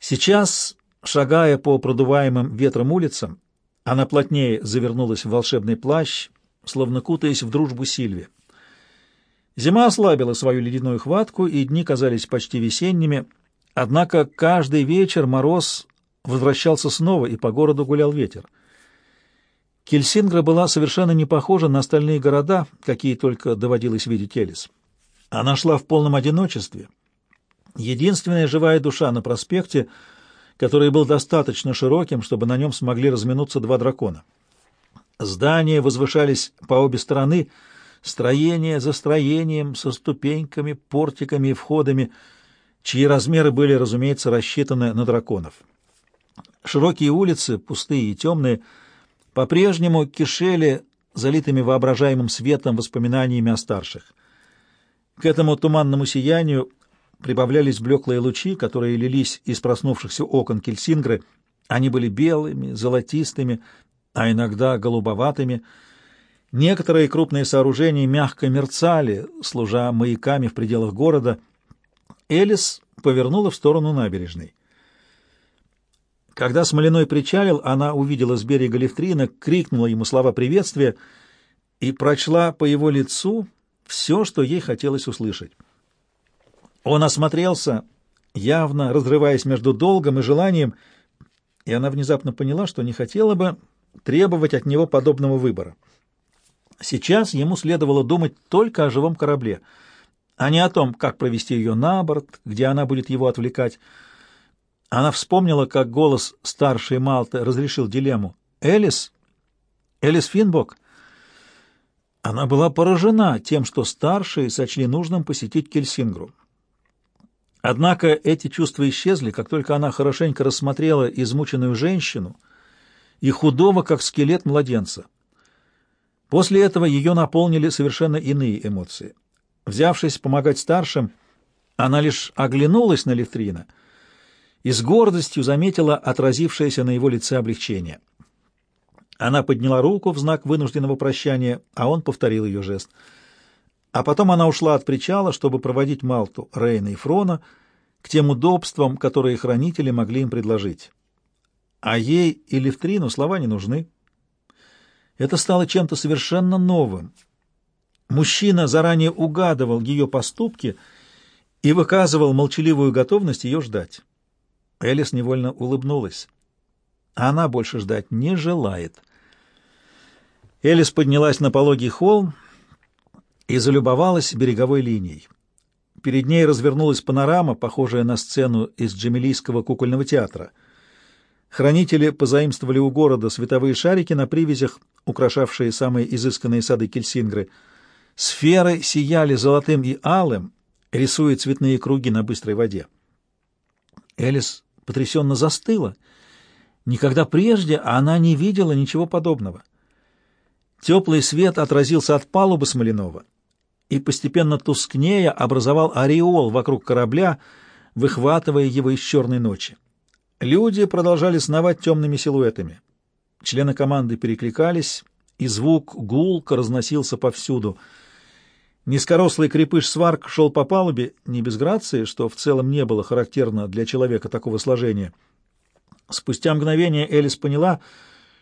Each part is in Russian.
Сейчас, шагая по продуваемым ветром улицам, она плотнее завернулась в волшебный плащ, словно кутаясь в дружбу Сильви. Зима ослабила свою ледяную хватку, и дни казались почти весенними, однако каждый вечер мороз возвращался снова, и по городу гулял ветер. Кельсингра была совершенно не похожа на остальные города, какие только доводилось видеть Элис. Она шла в полном одиночестве. Единственная живая душа на проспекте, который был достаточно широким, чтобы на нем смогли разминуться два дракона. Здания возвышались по обе стороны, строение за строением, со ступеньками, портиками и входами, чьи размеры были, разумеется, рассчитаны на драконов. Широкие улицы, пустые и темные, по-прежнему кишели залитыми воображаемым светом воспоминаниями о старших. К этому туманному сиянию прибавлялись блеклые лучи, которые лились из проснувшихся окон Кельсингры. Они были белыми, золотистыми, а иногда голубоватыми. Некоторые крупные сооружения мягко мерцали, служа маяками в пределах города. Элис повернула в сторону набережной. Когда Смоляной причалил, она увидела с берега Левтрина, крикнула ему слова приветствия и прочла по его лицу все, что ей хотелось услышать. Он осмотрелся, явно разрываясь между долгом и желанием, и она внезапно поняла, что не хотела бы требовать от него подобного выбора. Сейчас ему следовало думать только о живом корабле, а не о том, как провести ее на борт, где она будет его отвлекать. Она вспомнила, как голос старшей Малты разрешил дилемму. «Элис? Элис Финбок?» Она была поражена тем, что старшие сочли нужным посетить Кельсингру. Однако эти чувства исчезли, как только она хорошенько рассмотрела измученную женщину и худого, как скелет младенца. После этого ее наполнили совершенно иные эмоции. Взявшись помогать старшим, она лишь оглянулась на Левтрина — и с гордостью заметила отразившееся на его лице облегчение. Она подняла руку в знак вынужденного прощания, а он повторил ее жест. А потом она ушла от причала, чтобы проводить Малту, Рейна и Фрона к тем удобствам, которые хранители могли им предложить. А ей и Левтрину слова не нужны. Это стало чем-то совершенно новым. Мужчина заранее угадывал ее поступки и выказывал молчаливую готовность ее ждать. Элис невольно улыбнулась. Она больше ждать не желает. Элис поднялась на пологий холм и залюбовалась береговой линией. Перед ней развернулась панорама, похожая на сцену из Джамилийского кукольного театра. Хранители позаимствовали у города световые шарики на привязях, украшавшие самые изысканные сады Кельсингры. Сферы сияли золотым и алым, рисуя цветные круги на быстрой воде. Элис потрясенно застыла. Никогда прежде она не видела ничего подобного. Теплый свет отразился от палубы Смоленова и постепенно тускнея образовал ореол вокруг корабля, выхватывая его из черной ночи. Люди продолжали сновать темными силуэтами. Члены команды перекликались, и звук гулко разносился повсюду — Низкорослый крепыш Сварк шел по палубе, не без грации, что в целом не было характерно для человека такого сложения. Спустя мгновение Элис поняла,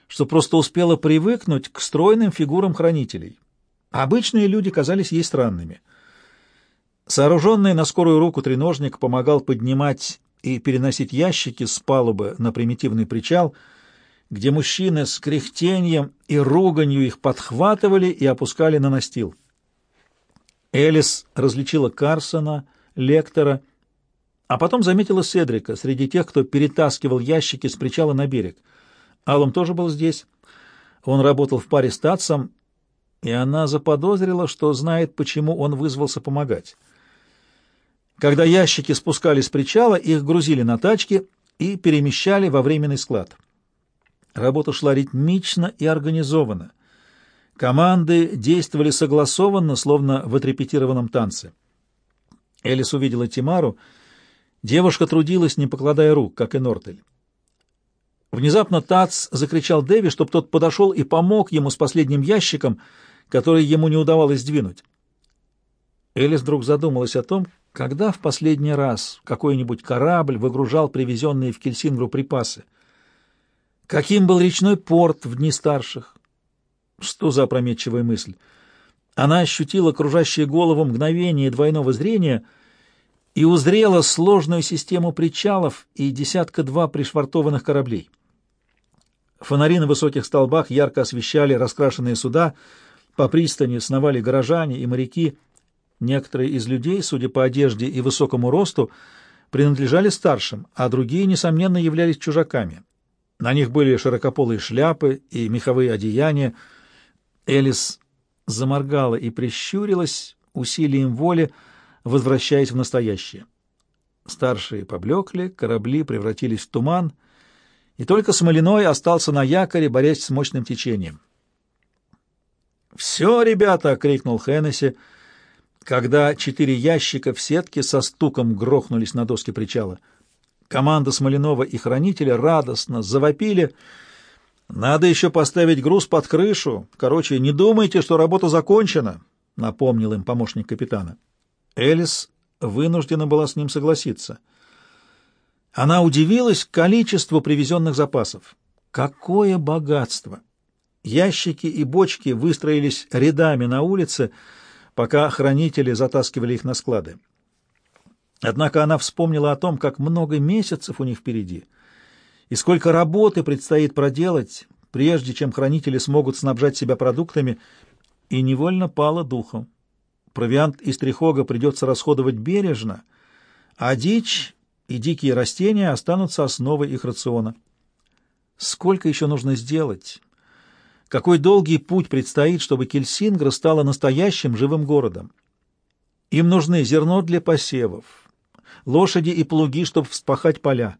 что просто успела привыкнуть к стройным фигурам хранителей. Обычные люди казались ей странными. Сооруженный на скорую руку треножник помогал поднимать и переносить ящики с палубы на примитивный причал, где мужчины с кряхтением и руганью их подхватывали и опускали на настил. Элис различила Карсона, Лектора, а потом заметила Седрика среди тех, кто перетаскивал ящики с причала на берег. Аллом тоже был здесь. Он работал в паре с Татсом, и она заподозрила, что знает, почему он вызвался помогать. Когда ящики спускались с причала, их грузили на тачки и перемещали во временный склад. Работа шла ритмично и организованно. Команды действовали согласованно, словно в отрепетированном танце. Элис увидела Тимару. Девушка трудилась, не покладая рук, как и Нортель. Внезапно Тац закричал Дэви, чтобы тот подошел и помог ему с последним ящиком, который ему не удавалось сдвинуть. Элис вдруг задумалась о том, Когда в последний раз какой-нибудь корабль выгружал привезенные в Кельсингру припасы? Каким был речной порт в дни старших? Что за опрометчивая мысль? Она ощутила окружающее голову мгновение двойного зрения и узрела сложную систему причалов и десятка-два пришвартованных кораблей. Фонари на высоких столбах ярко освещали раскрашенные суда, по пристани сновали горожане и моряки. Некоторые из людей, судя по одежде и высокому росту, принадлежали старшим, а другие, несомненно, являлись чужаками. На них были широкополые шляпы и меховые одеяния. Элис заморгала и прищурилась усилием воли, возвращаясь в настоящее. Старшие поблекли, корабли превратились в туман — и только Смолиной остался на якоре, борясь с мощным течением. «Все, ребята!» — крикнул Хеннесси, когда четыре ящика в сетке со стуком грохнулись на доске причала. Команда Смоленова и хранителя радостно завопили. «Надо еще поставить груз под крышу. Короче, не думайте, что работа закончена», — напомнил им помощник капитана. Элис вынуждена была с ним согласиться — она удивилась количеству привезенных запасов. Какое богатство! Ящики и бочки выстроились рядами на улице, пока хранители затаскивали их на склады. Однако она вспомнила о том, как много месяцев у них впереди, и сколько работы предстоит проделать, прежде чем хранители смогут снабжать себя продуктами, и невольно пала духом. Провиант из трихога придется расходовать бережно, а дичь и дикие растения останутся основой их рациона. Сколько еще нужно сделать? Какой долгий путь предстоит, чтобы Кельсингра стала настоящим живым городом? Им нужны зерно для посевов, лошади и плуги, чтобы вспахать поля.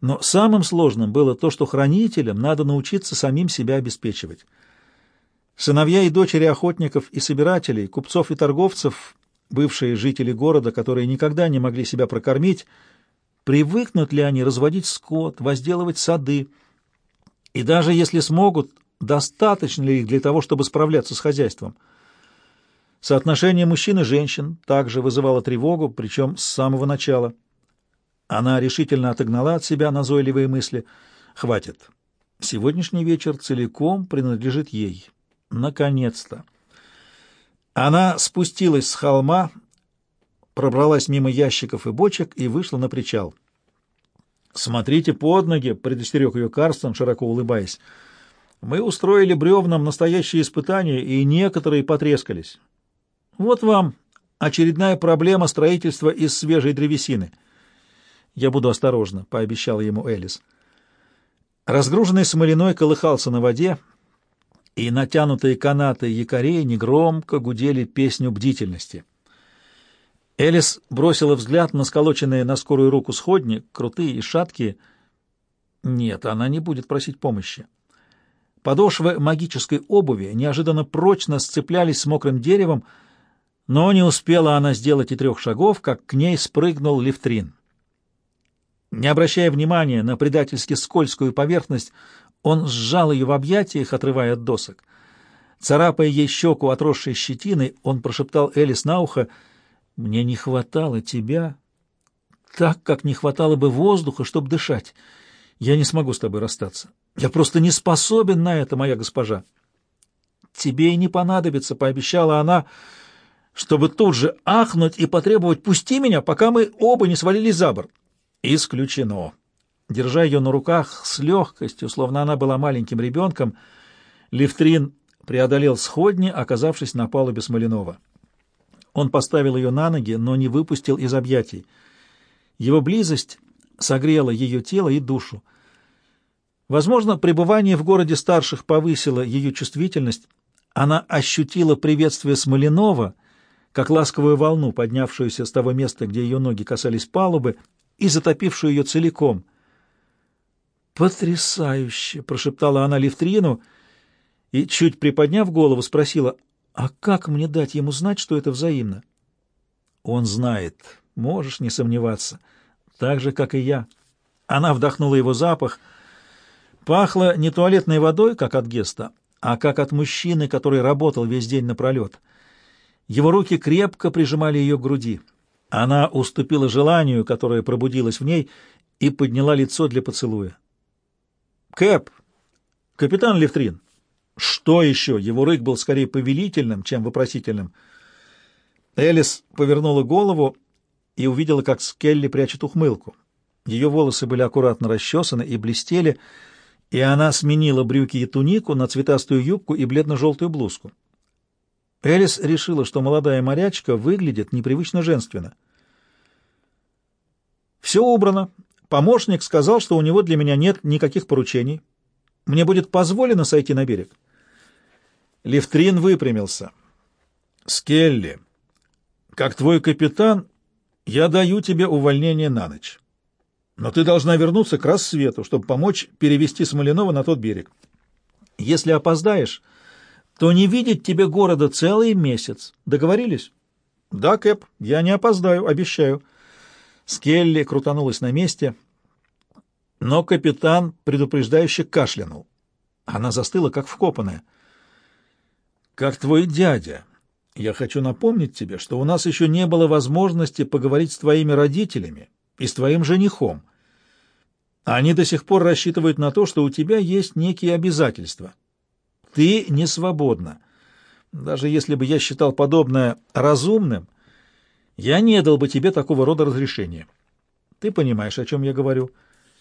Но самым сложным было то, что хранителям надо научиться самим себя обеспечивать. Сыновья и дочери охотников и собирателей, купцов и торговцев бывшие жители города, которые никогда не могли себя прокормить, привыкнут ли они разводить скот, возделывать сады, и даже если смогут, достаточно ли их для того, чтобы справляться с хозяйством. Соотношение мужчин и женщин также вызывало тревогу, причем с самого начала. Она решительно отогнала от себя назойливые мысли. «Хватит. Сегодняшний вечер целиком принадлежит ей. Наконец-то!» Она спустилась с холма, пробралась мимо ящиков и бочек и вышла на причал. «Смотрите под ноги», — предостерег ее Карстон, широко улыбаясь. «Мы устроили бревнам настоящее испытание, и некоторые потрескались. Вот вам очередная проблема строительства из свежей древесины». «Я буду осторожна», — пообещала ему Элис. Разгруженный смолиной колыхался на воде, — и натянутые канаты якорей негромко гудели песню бдительности. Элис бросила взгляд на сколоченные на скорую руку сходни, крутые и шаткие. Нет, она не будет просить помощи. Подошвы магической обуви неожиданно прочно сцеплялись с мокрым деревом, но не успела она сделать и трех шагов, как к ней спрыгнул лифтрин. Не обращая внимания на предательски скользкую поверхность, он сжал ее в объятиях, отрывая от досок. Царапая ей щеку отросшей щетиной, он прошептал Элис на ухо, «Мне не хватало тебя, так, как не хватало бы воздуха, чтобы дышать. Я не смогу с тобой расстаться. Я просто не способен на это, моя госпожа». «Тебе и не понадобится», — пообещала она, чтобы тут же ахнуть и потребовать «пусти меня, пока мы оба не свалились за борт». «Исключено». Держа ее на руках с легкостью, словно она была маленьким ребенком, Левтрин преодолел сходни, оказавшись на палубе Смоленова. Он поставил ее на ноги, но не выпустил из объятий. Его близость согрела ее тело и душу. Возможно, пребывание в городе старших повысило ее чувствительность. Она ощутила приветствие Смоленова, как ласковую волну, поднявшуюся с того места, где ее ноги касались палубы, и затопившую ее целиком — «Потрясающе!» — прошептала она Левтрину и, чуть приподняв голову, спросила, «А как мне дать ему знать, что это взаимно?» «Он знает, можешь не сомневаться, так же, как и я». Она вдохнула его запах. Пахло не туалетной водой, как от Геста, а как от мужчины, который работал весь день напролет. Его руки крепко прижимали ее к груди. Она уступила желанию, которое пробудилось в ней, и подняла лицо для поцелуя. «Кэп! Капитан Левтрин!» «Что еще?» Его рык был скорее повелительным, чем вопросительным. Элис повернула голову и увидела, как Скелли прячет ухмылку. Ее волосы были аккуратно расчесаны и блестели, и она сменила брюки и тунику на цветастую юбку и бледно-желтую блузку. Элис решила, что молодая морячка выглядит непривычно женственно. «Все убрано. Помощник сказал, что у него для меня нет никаких поручений. Мне будет позволено сойти на берег». Левтрин выпрямился. «Скелли, как твой капитан, я даю тебе увольнение на ночь. Но ты должна вернуться к рассвету, чтобы помочь перевести Смоленова на тот берег. Если опоздаешь, то не видеть тебе города целый месяц. Договорились? Да, Кэп, я не опоздаю, обещаю. Скелли крутанулась на месте, но капитан предупреждающе кашлянул. Она застыла, как вкопанная. «Как твой дядя, я хочу напомнить тебе, что у нас еще не было возможности поговорить с твоими родителями и с твоим женихом. Они до сих пор рассчитывают на то, что у тебя есть некие обязательства». Ты не свободна. Даже если бы я считал подобное разумным, я не дал бы тебе такого рода разрешения. Ты понимаешь, о чем я говорю.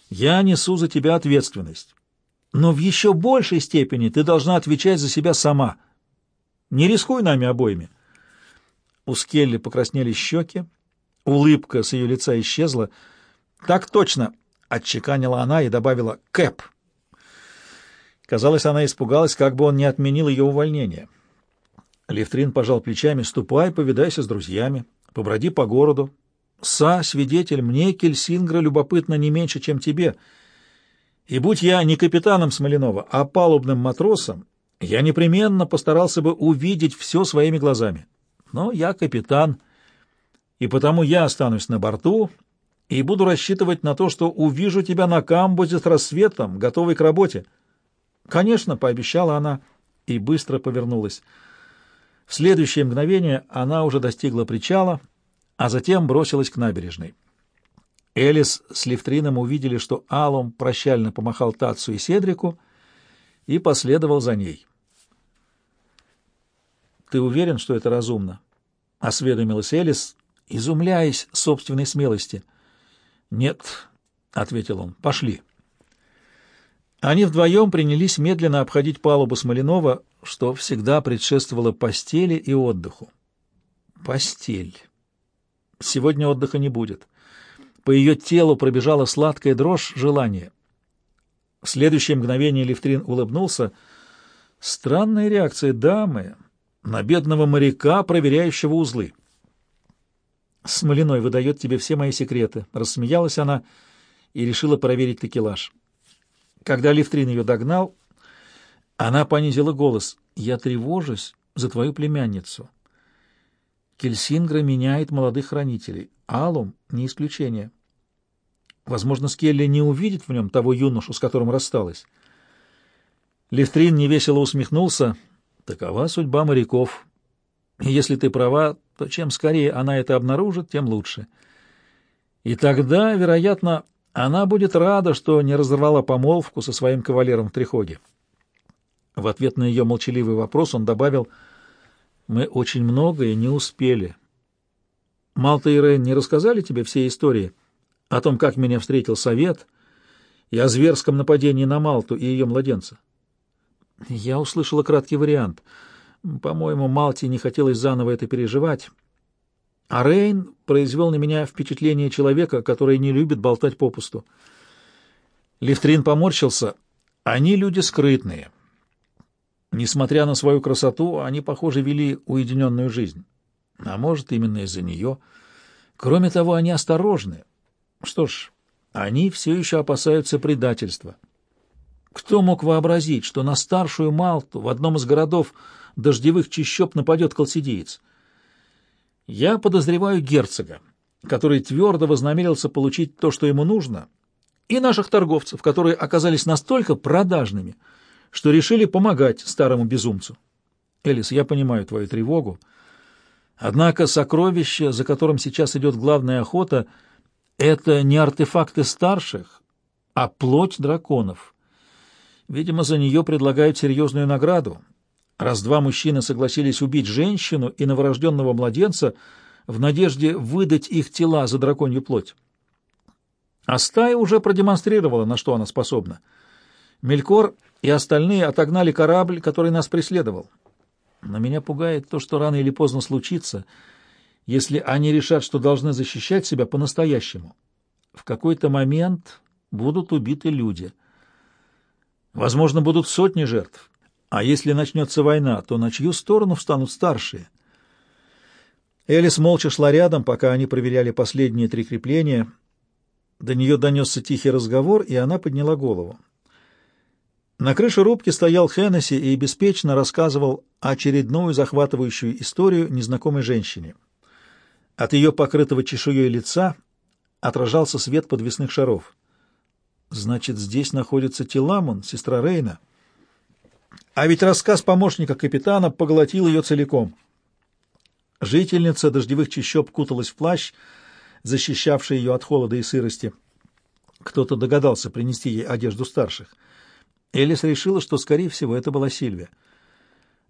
Я несу за тебя ответственность. Но в еще большей степени ты должна отвечать за себя сама. Не рискуй нами обоими. У Скелли покраснели щеки, улыбка с ее лица исчезла. Так точно, — отчеканила она и добавила «Кэп». Казалось, она испугалась, как бы он не отменил ее увольнение. Левтрин пожал плечами. «Ступай, повидайся с друзьями, поброди по городу. Са, свидетель, мне, Кельсингра, любопытно не меньше, чем тебе. И будь я не капитаном Смоленова, а палубным матросом, я непременно постарался бы увидеть все своими глазами. Но я капитан, и потому я останусь на борту и буду рассчитывать на то, что увижу тебя на камбузе с рассветом, готовый к работе». «Конечно», — пообещала она и быстро повернулась. В следующее мгновение она уже достигла причала, а затем бросилась к набережной. Элис с Левтрином увидели, что Алом прощально помахал Тацу и Седрику и последовал за ней. «Ты уверен, что это разумно?» — осведомилась Элис, изумляясь собственной смелости. «Нет», — ответил он, — «пошли». Они вдвоем принялись медленно обходить палубу Смоленова, что всегда предшествовало постели и отдыху. Постель. Сегодня отдыха не будет. По ее телу пробежала сладкая дрожь желания. В следующее мгновение Левтрин улыбнулся. Странная реакция дамы на бедного моряка, проверяющего узлы. «Смоляной выдает тебе все мои секреты», — рассмеялась она и решила проверить такелаж. Когда Левтрин ее догнал, она понизила голос. «Я тревожусь за твою племянницу. Кельсингра меняет молодых хранителей. Алум — не исключение. Возможно, Скелли не увидит в нем того юношу, с которым рассталась». Левтрин невесело усмехнулся. «Такова судьба моряков. Если ты права, то чем скорее она это обнаружит, тем лучше. И тогда, вероятно, она будет рада, что не разорвала помолвку со своим кавалером в Трихоге. В ответ на ее молчаливый вопрос он добавил, «Мы очень многое не успели. Малта и Рейн не рассказали тебе все истории о том, как меня встретил совет и о зверском нападении на Малту и ее младенца?» Я услышала краткий вариант. По-моему, Малте не хотелось заново это переживать. А Рейн произвел на меня впечатление человека, который не любит болтать попусту. Лифтрин поморщился. Они люди скрытные. Несмотря на свою красоту, они, похоже, вели уединенную жизнь. А может, именно из-за нее. Кроме того, они осторожны. Что ж, они все еще опасаются предательства. Кто мог вообразить, что на старшую Малту в одном из городов дождевых чащоб нападет колсидиец? Я подозреваю герцога, который твердо вознамерился получить то, что ему нужно, и наших торговцев, которые оказались настолько продажными, что решили помогать старому безумцу. Элис, я понимаю твою тревогу, Однако сокровище, за которым сейчас идет главная охота, это не артефакты старших, а плоть драконов. Видимо, за нее предлагают серьезную награду. Раз два мужчины согласились убить женщину и новорожденного младенца в надежде выдать их тела за драконью плоть. А стая уже продемонстрировала, на что она способна. Мелькор и остальные отогнали корабль, который нас преследовал. Но меня пугает то, что рано или поздно случится, если они решат, что должны защищать себя по-настоящему. В какой-то момент будут убиты люди. Возможно, будут сотни жертв. А если начнется война, то на чью сторону встанут старшие? Элис молча шла рядом, пока они проверяли последние три крепления. До нее донесся тихий разговор, и она подняла голову. На крыше рубки стоял Хеннесси и беспечно рассказывал очередную захватывающую историю незнакомой женщине. От ее покрытого чешуей лица отражался свет подвесных шаров. «Значит, здесь находится Теламон, сестра Рейна?» А ведь рассказ помощника капитана поглотил ее целиком. Жительница дождевых чащоб куталась в плащ, защищавший ее от холода и сырости. Кто-то догадался принести ей одежду старших — Элис решила, что, скорее всего, это была Сильвия.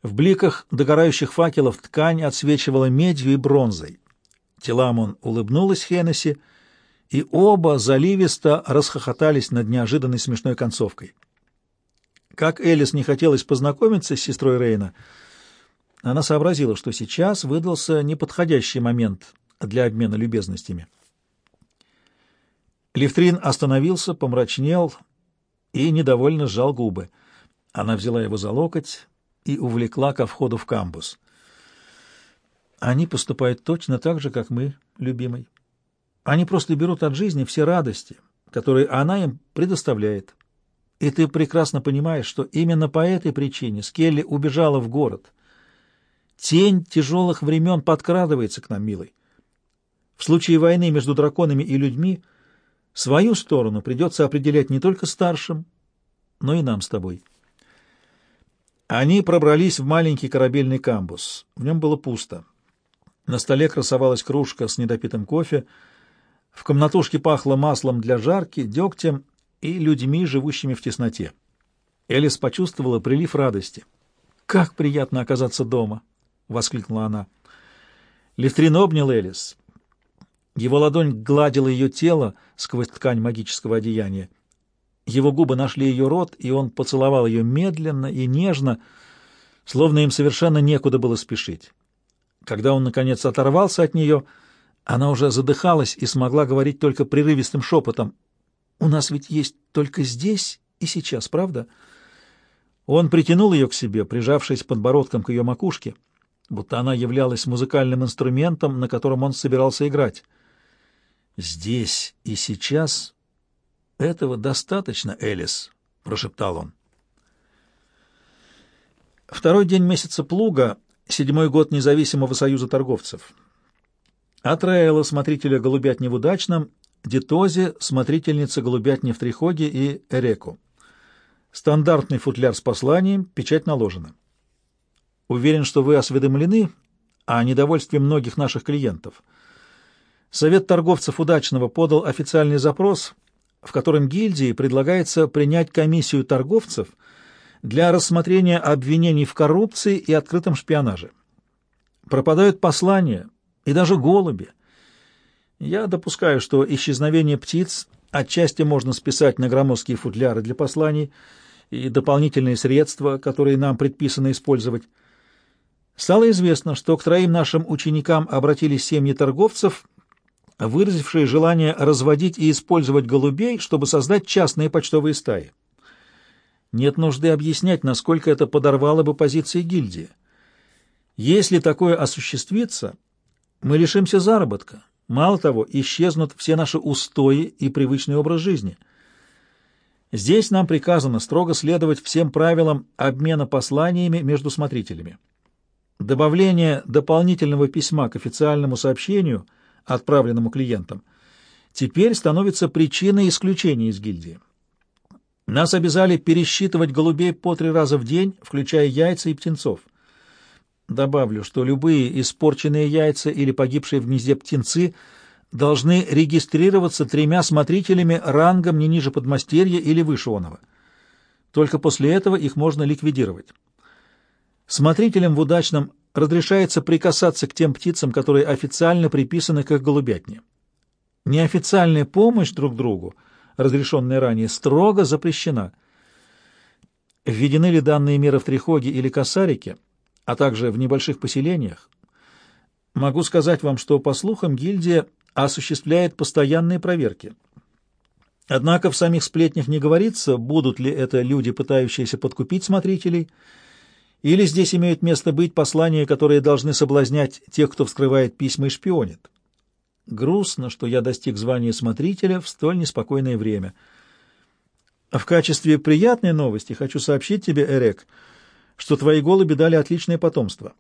В бликах догорающих факелов ткань отсвечивала медью и бронзой. Теламон улыбнулась Хеннесси, и оба заливисто расхохотались над неожиданной смешной концовкой. Как Элис не хотелось познакомиться с сестрой Рейна, она сообразила, что сейчас выдался неподходящий момент для обмена любезностями. Левтрин остановился, помрачнел и недовольно сжал губы. Она взяла его за локоть и увлекла ко входу в камбус. Они поступают точно так же, как мы, любимый. Они просто берут от жизни все радости, которые она им предоставляет. И ты прекрасно понимаешь, что именно по этой причине Скелли убежала в город. Тень тяжелых времен подкрадывается к нам, милый. В случае войны между драконами и людьми — Свою сторону придется определять не только старшим, но и нам с тобой. Они пробрались в маленький корабельный камбус. В нем было пусто. На столе красовалась кружка с недопитым кофе. В комнатушке пахло маслом для жарки, дегтем и людьми, живущими в тесноте. Элис почувствовала прилив радости. «Как приятно оказаться дома!» — воскликнула она. Левтрин обнял Элис. Его ладонь гладила ее тело сквозь ткань магического одеяния. Его губы нашли ее рот, и он поцеловал ее медленно и нежно, словно им совершенно некуда было спешить. Когда он, наконец, оторвался от нее, она уже задыхалась и смогла говорить только прерывистым шепотом. «У нас ведь есть только здесь и сейчас, правда?» Он притянул ее к себе, прижавшись подбородком к ее макушке, будто она являлась музыкальным инструментом, на котором он собирался играть. «Здесь и сейчас этого достаточно, Элис», — прошептал он. Второй день месяца Плуга, седьмой год независимого союза торговцев. Атраэла, смотрителя голубятни в Удачном, Дитозе, смотрительница голубятни в Трихоге и Эреку. Стандартный футляр с посланием, печать наложена. Уверен, что вы осведомлены о недовольстве многих наших клиентов — Совет торговцев удачного подал официальный запрос, в котором гильдии предлагается принять комиссию торговцев для рассмотрения обвинений в коррупции и открытом шпионаже. Пропадают послания и даже голуби. Я допускаю, что исчезновение птиц отчасти можно списать на громоздкие футляры для посланий и дополнительные средства, которые нам предписано использовать. Стало известно, что к троим нашим ученикам обратились семьи торговцев – выразившие желание разводить и использовать голубей, чтобы создать частные почтовые стаи. Нет нужды объяснять, насколько это подорвало бы позиции гильдии. Если такое осуществится, мы лишимся заработка. Мало того, исчезнут все наши устои и привычный образ жизни. Здесь нам приказано строго следовать всем правилам обмена посланиями между смотрителями. Добавление дополнительного письма к официальному сообщению – отправленному клиентам, теперь становится причиной исключения из гильдии. Нас обязали пересчитывать голубей по три раза в день, включая яйца и птенцов. Добавлю, что любые испорченные яйца или погибшие в гнезде птенцы должны регистрироваться тремя смотрителями рангом не ниже подмастерья или выше оного. Только после этого их можно ликвидировать. Смотрителям в удачном разрешается прикасаться к тем птицам, которые официально приписаны к их голубятне. Неофициальная помощь друг другу, разрешенная ранее, строго запрещена. Введены ли данные меры в Трихоге или Косарике, а также в небольших поселениях, могу сказать вам, что, по слухам, гильдия осуществляет постоянные проверки. Однако в самих сплетнях не говорится, будут ли это люди, пытающиеся подкупить смотрителей, или здесь имеют место быть послания, которые должны соблазнять тех, кто вскрывает письма и шпионит. Грустно, что я достиг звания смотрителя в столь неспокойное время. В качестве приятной новости хочу сообщить тебе, Эрек, что твои голуби дали отличное потомство.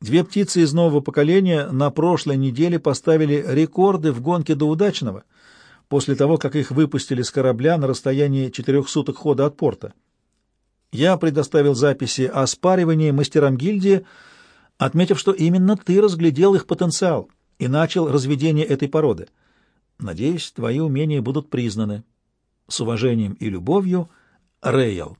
Две птицы из нового поколения на прошлой неделе поставили рекорды в гонке до удачного, после того, как их выпустили с корабля на расстоянии четырех суток хода от порта. Я предоставил записи о спаривании мастерам гильдии, отметив, что именно ты разглядел их потенциал и начал разведение этой породы. Надеюсь, твои умения будут признаны. С уважением и любовью, Рейл.